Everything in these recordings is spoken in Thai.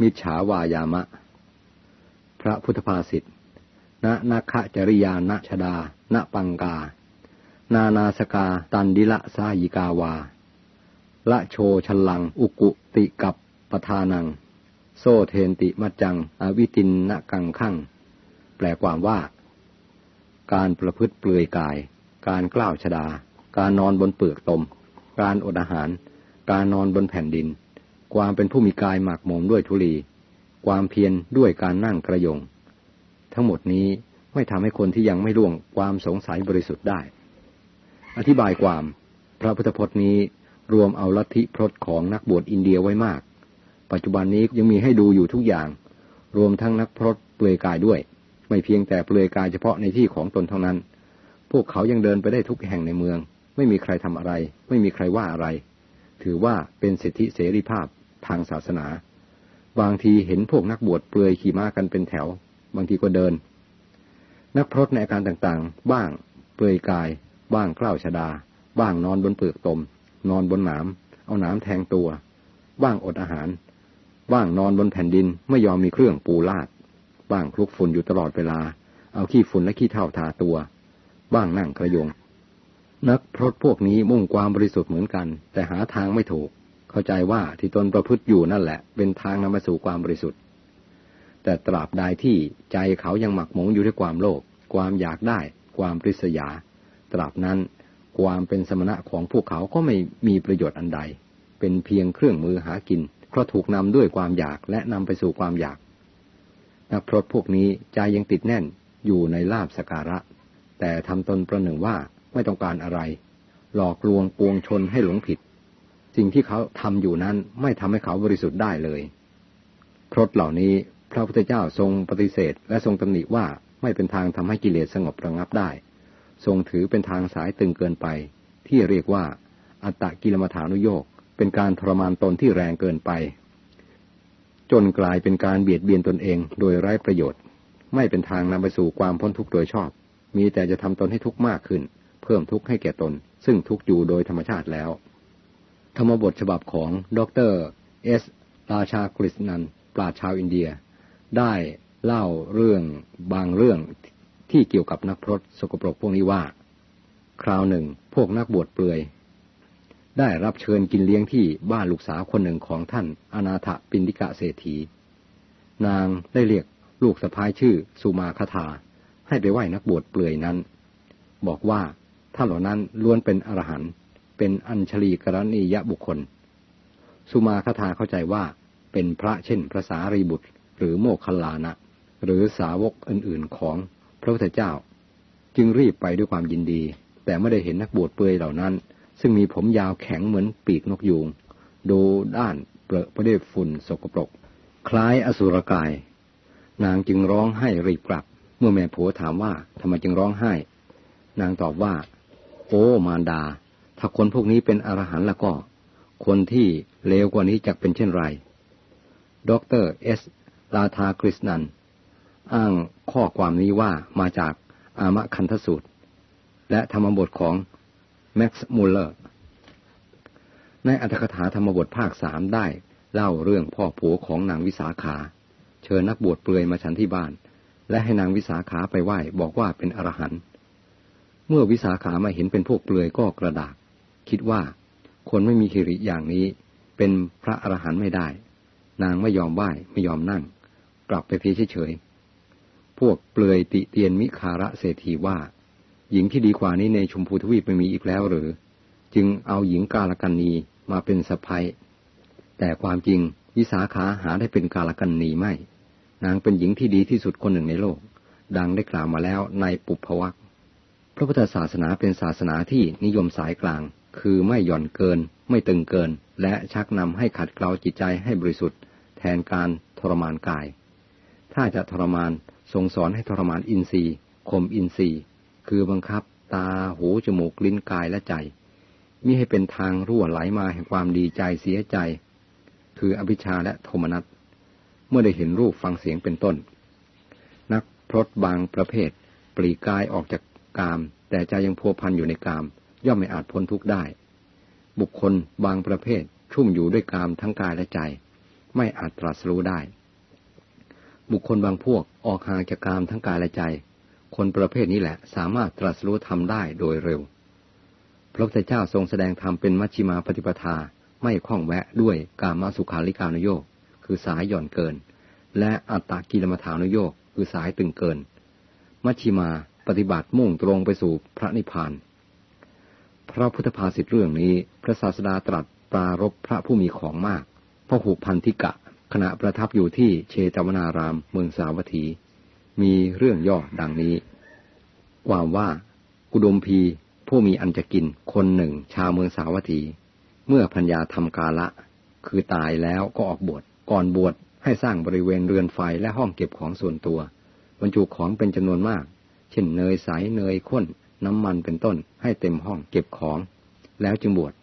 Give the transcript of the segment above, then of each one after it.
มิจฉาวายามะ พระพุทธภาษิตณนาคจริยาณชดา ณปังกา นานาสกาตันดิละสายิกาวา ละโชชลัง อุกุติกับปทานัง โซเทนติมัจจัง อวิตินนกังขังแปลความว่า การประพฤติเปลือยกาย การกล้าวชดา การนอนบนเปลือกตม การอดอาหาร การนอนบนแผ่นดิน ความเป็นผู้มีกายหมักหมมด้วยทุลี ความเพียรด้วยการนั่งกระยง ทั้งหมดนี้ไม่ทำให้คนที่ยังไม่ล่วงความสงสัยบริสุทธิ์ได้ อธิบายความ พระพุทธพจน์นี้รวมเอาลัทธิพรตของนักบวชอินเดียไว้มาก ปัจจุบันนี้ยังมีให้ดูอยู่ทุกอย่าง รวมทั้งนักพรตเปลือยกายด้วย ไม่เพียงแต่เปลือยกายเฉพาะในที่ของตนเท่านั้น พวกเขายังเดินไปได้ทุกแห่งในเมือง ไม่มีใครทำอะไร ไม่มีใครว่าอะไร ถือว่าเป็นสิทธิเสรีภาพ ทางศาสนา บางทีเห็นพวกนักบวชเปลือยขี่ม้ากันเป็นแถว บางทีก็เดิน นักพรตในอาการต่างๆ บ้างเปลือยกาย บ้างกล้าวชดา บ้างนอนบนเปลือกตม นอนบนหนาม เอาหนามแทงตัว บ้างอดอาหาร บ้างนอนบนแผ่นดินไม่ยอมมีเครื่องปูลาด บ้างคลุกฝุ่นอยู่ตลอดเวลา เอาขี้ฝุ่นและขี้เถ้าทาตัว บ้างนั่งกระยงนักพรตพวกนี้มุ่งความบริสุทธิ์เหมือนกัน แต่หาทางไม่ถูก เข้าใจว่าที่ตนประพฤติอยู่นั่นแหละ เป็นทางนำมาสู่ความบริสุทธิ์ แต่ตราบใดที่ใจเขายังหมักหมงอยู่ด้วยความโลภความอยากได้ ความปริษยา ตราบนั้นความเป็นสมณะของพวกเขาก็ไม่มีประโยชน์อันใด เป็นเพียงเครื่องมือหากิน เพราะถูกนำด้วยความอยากและนำไปสู่ความอยาก นักพรตพวกนี้ใจยังติดแน่นอยู่ในลาบสการะ แต่ทำตนประหนึ่งว่าไม่ต้องการอะไร หลอกลวงปวงชนให้หลงผิด สิ่งที่เขาทำอยู่นั้นไม่ทำให้เขาบริสุทธิ์ได้เลยพรตเหล่านี้พระพุทธเจ้าทรงปฏิเสธ และทรงตำหนิว่าไม่เป็นทางทำให้กิเลสสงบระงับได้ ทรงถือเป็นทางสายตึงเกินไป ที่เรียกว่า อัตตกิลมัฐานุโยกเป็นการทรมานตนที่แรงเกินไป จนกลายเป็นการเบียดเบียนตนเองโดยไร้ประโยชน์ ไม่เป็นทางนำไปสู่ความพ้นทุกข์โดยชอบ มีแต่จะทำตนให้ทุกข์มากขึ้น เพิ่มทุกข์ให้แก่ตน ซึ่งทุกข์อยู่โดยธรรมชาติแล้ว ธรรมบทฉบับของดรเอสราชากฤษนันปราชาวอินเดีย ได้เล่าเรื่องบางเรื่องที่เกี่ยวกับนักพรตสกปรกพวกนี้ว่า คราวหนึ่ง พวกนักบวชเปลือย ได้รับเชิญกินเลี้ยงที่บ้านลูกสาวคนหนึ่งของท่านอนาถปินดิกะเศรษฐี นางได้เรียกลูกสะพ้ายชื่อสุมาคธาให้ไปไหว้นักบวชเปลือยนั้น บอกว่าท่านเหล่านั้นล้วนเป็นอรหันต์ เป็นอัญชลีกรณียบุคคล สุมาคธาเข้าใจว่าเป็นพระเช่นพระสารีบุตร หรือโมคคลลานะ หรือสาวกอื่นๆของพระพุทธเจ้า จึงรีบไปด้วยความยินดี แต่ไม่ได้เห็นนักบวชเปลือยเหล่านั้น ซึ่งมีผมยาวแข็งเหมือนปีกนกยูงดูด้านเปรอะไปด้วยฝุ่นสกปรก คล้ายอสุรกาย นางจึงร้องไห้รีบกลับ เมื่อแม่ผัวถามว่าทำไมจึงร้องไห้ นางตอบว่า โอ้มารดา ถ้าคนพวกนี้เป็นอรหันต์แล้วก็ คนที่เลวกว่านี้จะเป็นเช่นไรดรเอสราธากฤษณัน อ้างข้อความนี้ว่ามาจากอามะคันทสูตร และธรรมบทของแม็กซ์มูลเลอร์ ในอรรถกถาธรรมบทภาคสามได้เล่าเรื่องพ่อผัวของนางวิสาขา เชิญนักบวชเปลือยมาฉันที่บ้าน และให้นางวิสาขาไปไหว้บอกว่าเป็นอรหันต์เมื่อวิสาขามาเห็นเป็นพวกเปลือยก็กระดาก คิดว่า คนไม่มีคิริอย่างนี้ เป็นพระอรหันต์ไม่ได้ นางไม่ยอมไหว้ไม่ยอมนั่ง กลับไปเพียเฉยพวกเปลือยติเตียนมิคาระเศรษฐีว่า หญิงที่ดีกว่านี้ในชมพูทวีปไม่มีอีกแล้วหรือ จึงเอาหญิงกาลกันนีมาเป็นสะพายแต่ความจริงวิสาขาหาได้เป็นกาลกันนีไม่ นางเป็นหญิงที่ดีที่สุดคนหนึ่งในโลก ดังได้กล่าวมาแล้วในปุพวักพระพุทธศาสนาเป็นศาสนาที่นิยมสายกลาง คือไม่หย่อนเกิน ไม่ตึงเกิน และชักนำให้ขัดเกลาจิตใจให้บริสุทธิ์ แทนการทรมานกาย ถ้าจะทรมานทรงสอนให้ทรมานอินทรีย์ข่มอินทรีย์ คือบังคับ ตาหูจมูกลิ้นกายและใจมิให้เป็นทางรั่วไหลมาแห่งความดีใจเสียใจ คืออภิชาและโทมนัสเมื่อได้เห็นรูปฟังเสียงเป็นต้น นักพรตบางประเภท ปลีกายออกจากกาม แต่ใจยังพัวพันอยู่ในกาม ย่อมไม่อาจพ้นทุกข์ได้ บุคคลบางประเภทชุ่มอยู่ด้วยกามทั้งกายและใจ ไม่อาจตรัสรู้ได้ บุคคลบางพวกออกห่างจากกามทั้งกายและใจ คนประเภทนี้แหละสามารถตรัสรู้ทำได้โดยเร็ว พระพุทธเจ้าทรงแสดงธรรมเป็นมัชฌิมาปฏิปทาไม่คล้องแวะด้วยกามาสุขาริการุโยกคือสายหย่อนเกิน และอัตตากิลมัฐานุโยกคือสายตึงเกิน มัชฌิมาปฏิบัติมุ่งตรงไปสู่พระนิพพาน พระพุทธภาษิตเรื่องนี้ พระศาสดาตรัสปรารบพระผู้มีของมากพระหุพันธิกะ ขณะประทับอยู่ที่เชตวนารามเมืองสาวัตถี มีเรื่องย่อดังนี้ ความว่ากุดมพีผู้มีอันจะกินคนหนึ่งชาวเมืองสาวัตถี เมื่อพัญญาทำกาละ คือตายแล้วก็ออกบวชก่อนบวชให้สร้างบริเวณเรือนไฟและห้องเก็บของส่วนตัวบรรจุของเป็นจำนวนมาก เช่นเนยใสเนยข้น น้ำมันเป็นต้นให้เต็มห้องเก็บของ แล้วจึงบวช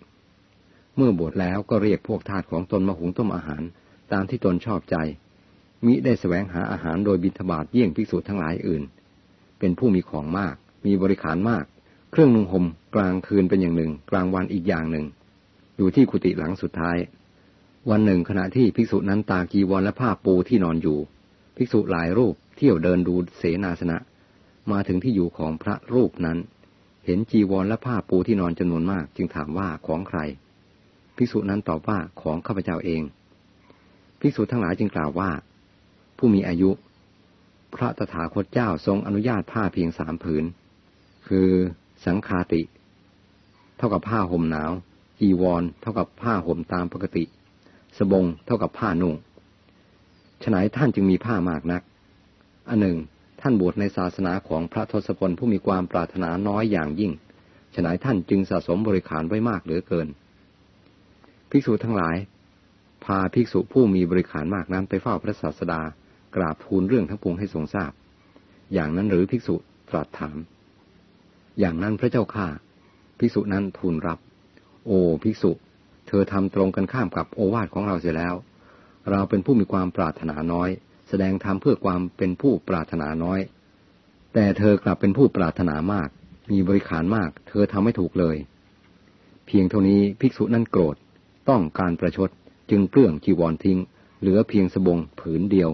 เมื่อบวชแล้วก็เรียกพวกทาสของตนมาหุงต้มอาหาร ตามที่ตนชอบใจ มิได้แสวงหาอาหารโดยบิณฑบาตเยี่ยงภิกษุทั้งหลายอื่น เป็นผู้มีของมาก มีบริขารมาก เครื่องนุ่งห่มกลางคืนเป็นอย่างหนึ่ง กลางวันอีกอย่างหนึ่ง อยู่ที่กุฏิหลังสุดท้าย วันหนึ่งขณะที่ภิกษุนั้นตากีวรและผ้าปูที่นอนอยู่ ภิกษุหลายรูปเที่ยวเดินดูเสนาสนะ มาถึงที่อยู่ของพระรูปนั้น เห็นจีวรและผ้าปูที่นอนจำนวนมาก จึงถามว่าของใคร ภิกษุนั้นตอบว่าของข้าพเจ้าเอง ภิกษุทั้งหลายจึงกล่าวว่า ผู้มีอายุ พระตถาคตเจ้าทรงอนุญาตผ้าเพียงสามผืน คือสังคาติ เท่ากับผ้าห่มหนาวจีวร เท่ากับผ้าห่มตามปกติ สบงเท่ากับผ้านุ่งฉนัยท่านจึงมีผ้ามากนัก อันหนึ่ง ท่านบวชในศาสนาของพระทศพลผู้มีความปรารถนาน้อยอย่างยิ่ง ฉนัยท่านจึงสะสมบริขารไว้มากเหลือเกิน ภิกษุทั้งหลาย พาภิกษุผู้มีบริขารมากนั้นไปเฝ้าพระศาสดา กราบทูลเรื่องทั้งปวงให้ทรงทราบ อย่างนั้นหรือภิกษุตรัสถาม อย่างนั้นพระเจ้าข้าภิกษุนั้นทูลรับ โอ้ภิกษุ เธอทำตรงกันข้ามกับโอวาทของเราเสียแล้ว เราเป็นผู้มีความปรารถนาน้อย แสดงธรรมเพื่อความเป็นผู้ปรารถนาน้อย แต่เธอกลับเป็นผู้ปรารถนามาก มีบริขารมาก เธอทำไม่ถูกเลย เพียงเท่านี้ภิกษุนั้นโกรธ ต้องการประชดจึงเปลื้องจีวรทิ้ง เหลือเพียงสบงผืนเดียว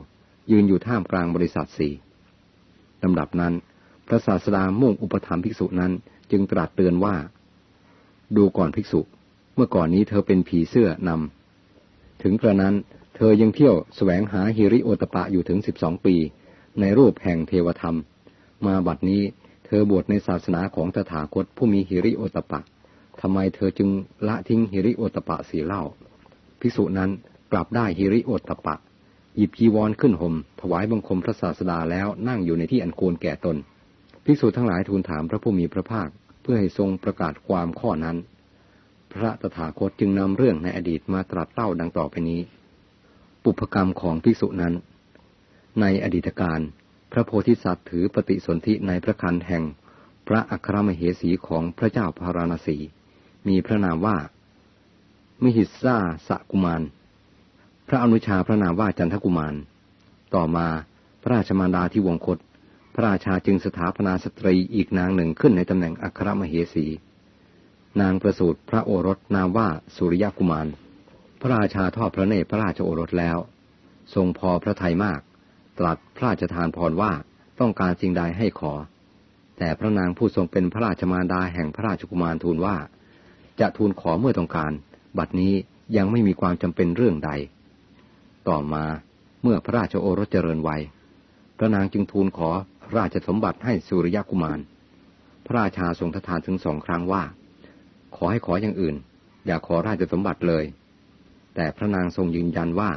ยืนอยู่ท่ามกลางบริษัทสี่ลำดับนั้น พระศาสดามุ่งอุปถัมภ์ภิกษุนั้นจึงตรัสเตือนว่า ดูก่อนภิกษุ เมื่อก่อนนี้เธอเป็นผีเสื้อนำถึงกระนั้น เธอยังเที่ยวแสวงหาฮิริโอตปะอยู่ถึงสิบสองปี ในรูปแห่งเทวธรรม มาบัดนี้เธอบวชในศาสนาของตถาคตผู้มีฮิริโอตปะทำไมเธอจึงละทิ้งฮิริโอตปะสีเล่าพิสุนั้นกลับได้ฮิริโอตปะ หยิบจีวรขึ้นหม่มถวายบังคมพระศาสดาแล้วนั่งอยู่ในที่อันควรแก่ตนพิสุทั้งหลายทูลถามพระผู้มีพระภาค เพื่อให้ทรงประกาศความข้อนั้น พระตถาคตจึงนำเรื่องในอดีตมาตรัสเล่าดังต่อไปนี้ ปุพกรรมของพิสุนั้น ในอดีตการ พระโพธิสัตว์ถือปฏิสนธิในพระคันแห่งพระอัครมเหสีของพระเจ้าพาราณสี มีพระนามว่า มิหิซาสกุมาร พระอนุชาพระนามว่าจันทกุมาร ต่อมาพระราชมารดาที่วงคต พระราชาจึงสถาปนาสตรีอีกนางหนึ่งขึ้นในตำแหน่งอัครมเหสี นางประสูติพระโอรสนามว่าสุริยกุมาร พระราชาทอดพระเนตรพระราชโอรสแล้ว ทรงพอพระทัยมาก ตรัสพระราชทานพรว่าต้องการสิ่งใดให้ขอ แต่พระนางผู้ทรงเป็นพระราชมารดาแห่งพระราชกุมารทูลว่า จะทูลขอเมื่อต้องการ บัดนี้ยังไม่มีความจำเป็นเรื่องใด ต่อมาเมื่อพระราชโอรสเจริญวัยพระนางจึงทูลขอราชสมบัติให้สุริยกุมาร พระราชาทรงททานถึงสองครั้งว่า ขอให้ขออย่างอื่น อย่าขอราชสมบัติเลย แต่พระนางทรงยืนยันว่า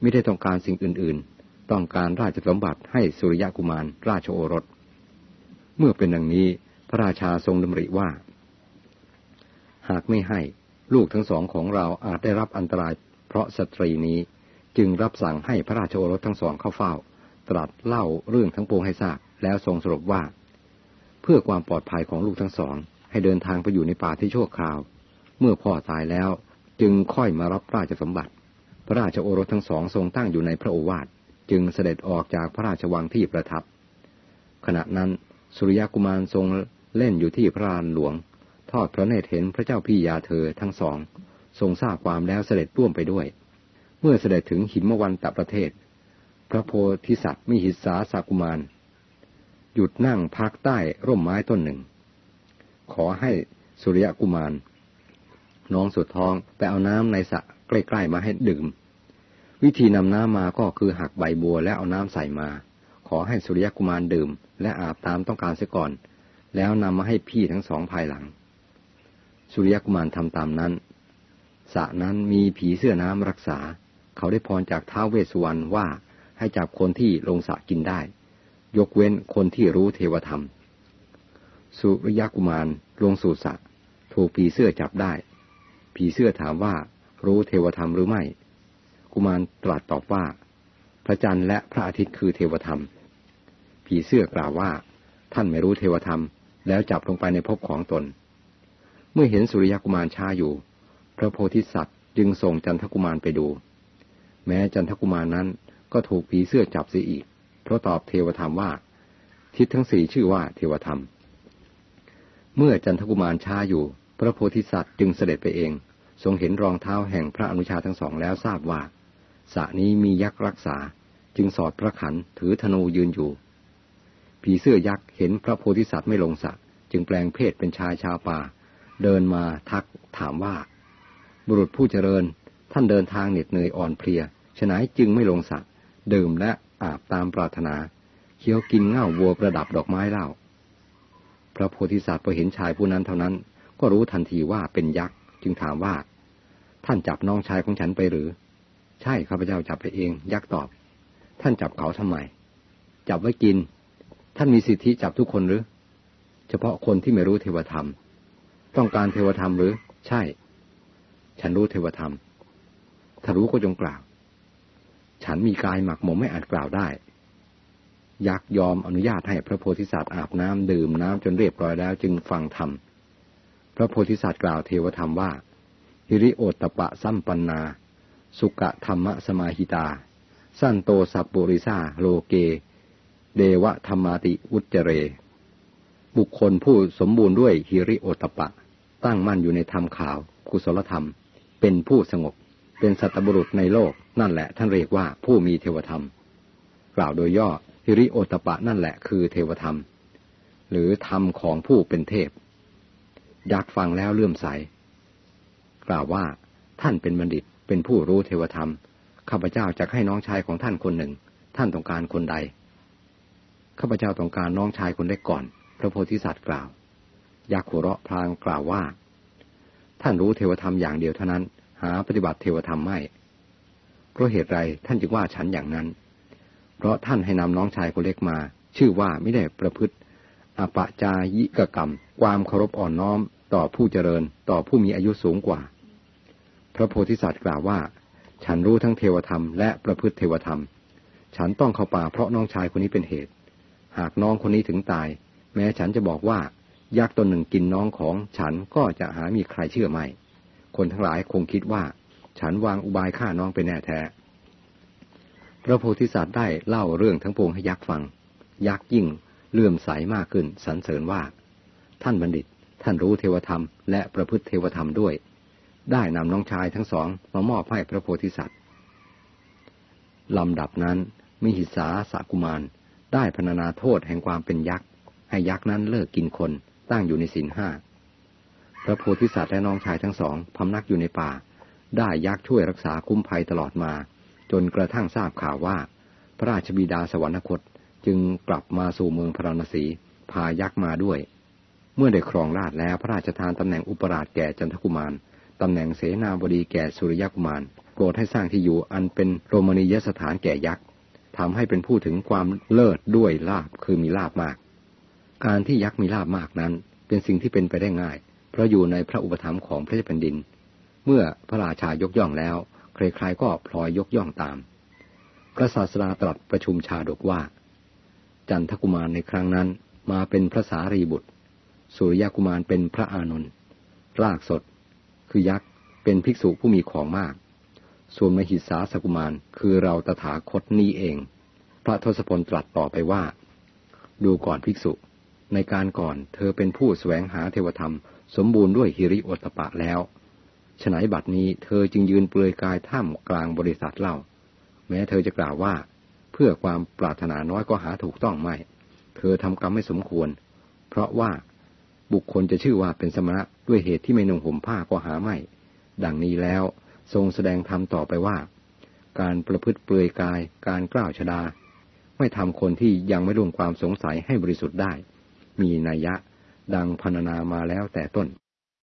ไม่ได้ต้องการสิ่งอื่น ๆ ต้องการราชสมบัติให้สุริยกุมารราชโอรส เมื่อเป็นดังนี้พระราชาทรงดำริว่า หากไม่ให้ลูกทั้งสองของเราอาจได้รับอันตรายเพราะสตรีนี้จึงรับสั่งให้พระราชโอรสทั้งสองเข้าเฝ้า ตรัสเล่าเรื่องทั้งปวงให้ทราบ แล้วทรงสรุปว่า เพื่อความปลอดภัยของลูกทั้งสอง ให้เดินทางไปอยู่ในป่าที่ชั่วคราว เมื่อพ่อตายแล้ว จึงค่อยมารับราชสมบัติ พระราชโอรสทั้งสองทรงตั้งอยู่ในพระโอวาทจึงเสด็จออกจากพระราชวังที่ประทับ ขณะนั้นสุริยกุมารทรงเล่นอยู่ที่พระลานหลวง ทอดพระเนตรเห็นพระเจ้าพี่ยาเธอทั้งสอง ทรงทราบความแล้วเสด็จร่วมไปด้วย เมื่อเสด็จถึงหิมวันตประเทศ พระโพธิสัตว์มิหิสาสากุมาร หยุดนั่งพักใต้ร่มไม้ต้นหนึ่ง ขอให้สุริยกุมาร น้องสุดท้องไปเอาน้ำในสระใกล้ๆมาให้ดื่ม วิธีนำน้ำมาก็คือหักใบบัวและเอาน้ำใส่มา ขอให้สุริยกุมารดื่ม และอาบตามต้องการเสียก่อน แล้วนำมาให้พี่ทั้งสองภายหลัง สุริยกุมารทำตามนั้นสระนั้นมีผีเสื้อน้ำรักษา เขาได้พรจากท้าวเวสสุวรรณว่าให้จับคนที่ลงสระกินได้ ยกเว้นคนที่รู้เทวธรรม สุริยกุมารลงสู่สระถูกผีเสื้อจับได้ ผีเสื้อถามว่ารู้เทวธรรมหรือไม่ กุมารตรัสตอบว่า พระจันทร์และพระอาทิตย์คือเทวธรรม ผีเสื้อกล่าวว่า ท่านไม่รู้เทวธรรม แล้วจับลงไปในภพของตน เมื่อเห็นสุริยกุมารช้าอยู่ พระโพธิสัตว์จึงส่งจันทกุมารไปดู แม้จันทกุมารนั้นก็ถูกผีเสื้อจับเสียอีก เพราะตอบเทวธรรมว่า ทิศทั้งสี่ชื่อว่าเทวธรรม เมื่อจันทกุมารช้าอยู่ พระโพธิสัตว์จึงเสด็จไปเอง ทรงเห็นรองเท้าแห่งพระอนุชาทั้งสองแล้วทราบว่าสระนี้มียักษ์รักษา จึงสอดพระขันถือธนูยืนอยู่ ผีเสื้อยักษ์เห็นพระโพธิสัตว์ไม่ลงสระจึงแปลงเพศเป็นชายชาวป่า เดินมาทักถามว่า บุรุษผู้เจริญ ท่านเดินทางเหน็ดเหนื่อยอ่อนเพลียฉนัยจึงไม่ลงสระดื่มและอาบตามปรารถนา เคี้ยวกินเง่าวัวประดับดอกไม้เล่า พระโพธิสัตว์พอเห็นชายผู้นั้นเท่านั้น ก็รู้ทันทีว่าเป็นยักษ์ จึงถามว่า ท่านจับน้องชายของฉันไปหรือ ใช่ข้าพเจ้าจับไปเอง ยักษ์ตอบ ท่านจับเขาทำไม จับไว้กิน ท่านมีสิทธิจับทุกคนหรือ เฉพาะคนที่ไม่รู้เทวธรรม ต้องการเทวธรรมหรือ ใช่ ฉันรู้เทวธรรม ถ้ารู้ก็จงกล่าว ฉันมีกายหมักหมมไม่อาจกล่าวได้ ยักยอมอนุญาตให้พระโพธิสัตว์อาบน้ำดื่มน้ำจนเรียบร้อยแล้วจึงฟังธรรม พระโพธิสัตว์กล่าวเทวธรรมว่า ฮิริโอตปะสัมปันนา สุกะธรรมะสมาหิตา สั้นโตสัพปุริซาโลเก เดวะธรรมาติอุจเจเร บุคคลผู้สมบูรณ์ด้วยฮิริโอตปะ ตั้งมั่นอยู่ในธรรมขาว กุศลธรรม เป็นผู้สงบ เป็นสัตบุรุษในโลก นั่นแหละท่านเรียกว่าผู้มีเทวธรรม กล่าวโดยย่อฮิริโอตปะนั่นแหละคือเทวธรรม หรือธรรมของผู้เป็นเทพอยากฟังแล้วเลื่อมใส กล่าวว่าท่านเป็นบัณฑิตเป็นผู้รู้เทวธรรมข้าพเจ้าจะให้น้องชายของท่านคนหนึ่ง ท่านต้องการคนใดข้าพเจ้าต้องการน้องชายคนเล็กก่อน พระโพธิสัตว์กล่าวยักษ์หัวเราะพลางกล่าวว่า ท่านรู้เทวธรรมอย่างเดียวเท่านั้น หาปฏิบัติเทวธรรมไม่เพราะเหตุไรท่านจึงว่าฉันอย่างนั้น เพราะท่านให้นำน้องชายคนเล็กมา ชื่อว่าไม่ได้ประพฤติอปจายิกกรรม ความเคารพอ่อนน้อม ต่อผู้เจริญ ต่อผู้มีอายุสูงกว่า ระโพธิสัตว์กล่าวว่า ฉันรู้ทั้งเทวธรรมและประพฤติเทวธรรม ฉันต้องเข้าป่าเพราะน้องชายคนนี้เป็นเหตุ หากน้องคนนี้ถึงตาย แม้ฉันจะบอกว่า ยักษ์ตนหนึ่งกินน้องของฉันก็จะหามีใครเชื่อไม่ คนทั้งหลายคงคิดว่า ฉันวางอุบายฆ่าน้องไปแน่แท้ พระโพธิสัตว์ได้เล่าเรื่องทั้งปวงให้ยักษ์ฟัง ยักษ์ยิ่งเลื่อมใสมากขึ้นสรรเสริญว่า ท่านบัณฑิต ท่านรู้เทวธรรมและประพฤติเทวธรรมด้วย ได้นำน้องชายทั้งสองมามอบให้พระโพธิสัตว์ลำดับนั้นมิหิสาสากุมารได้พรรณนาโทษแห่งความเป็นยักษ์ ให้ยักษ์นั้นเลิกกินคนตั้งอยู่ในศีลห้าพระโพธิสัตว์และน้องชายทั้งสองพำนักอยู่ในป่า ได้ยักษ์ช่วยรักษาคุ้มภัยตลอดมา จนกระทั่งทราบข่าวว่า พระราชบิดาสวรรคตจึงกลับมาสู่เมืองพระนศีพายักษ์มาด้วย เมื่อได้ครองราชแล้วพระราชทานตำแหน่งอุปราชแก่จันทกุมาร ตำแหน่งเสนาบดีแก่สุริยกุมารโปรดให้สร้างที่อยู่อันเป็นโรมณียสถานแก่ยักษ์ทำให้เป็นผู้ถึงความเลิศด้วยลาบคือมีลาบมาก การที่ยักษ์มีลาบมากนั้น เป็นสิ่งที่เป็นไปได้ง่าย เพราะอยู่ในพระอุปถัมภ์ของพระเจ้าแผ่นดิน เมื่อพระราชายกย่องแล้ว ใครๆก็พลอยยกย่องตาม พระศาสดาตรัสประชุมชาดกว่า จันทกุมารในครั้งนั้นมาเป็นพระสารีบุตร สุริยกุมารเป็นพระอานนท์รากสด คือยักษ์เป็นภิกษุผู้มีของมาก ส่วนมหิสาสกุมารคือเราตถาคตนี้เอง พระทศพลตรัสต่อไปว่า ดูก่อนภิกษุ ในการก่อนเธอเป็นผู้แสวงหาเทวธรรม สมบูรณ์ด้วยฮิริโอตปะแล้วฉนัยบัดนี้เธอจึงยืนเปลือยกายท่ามกลางบริษัทเล่า แม้เธอจะกล่าวว่า เพื่อความปรารถนาน้อยก็หาถูกต้องไม่ เธอทำกรรมไม่สมควร เพราะว่า บุคคลจะชื่อว่าเป็นสมณะด้วยเหตุที่ไม่นุ่งห่มผ้าก็หาไม่ ดังนี้แล้วทรงแสดงธรรมต่อไปว่า การประพฤติเปลือยกาย การกล่าวชดา ไม่ทำคนที่ยังไม่ลงความสงสัยให้บริสุทธิ์ได้ มีนัยยะ ดังพรรณนามาแล้วแต่ต้น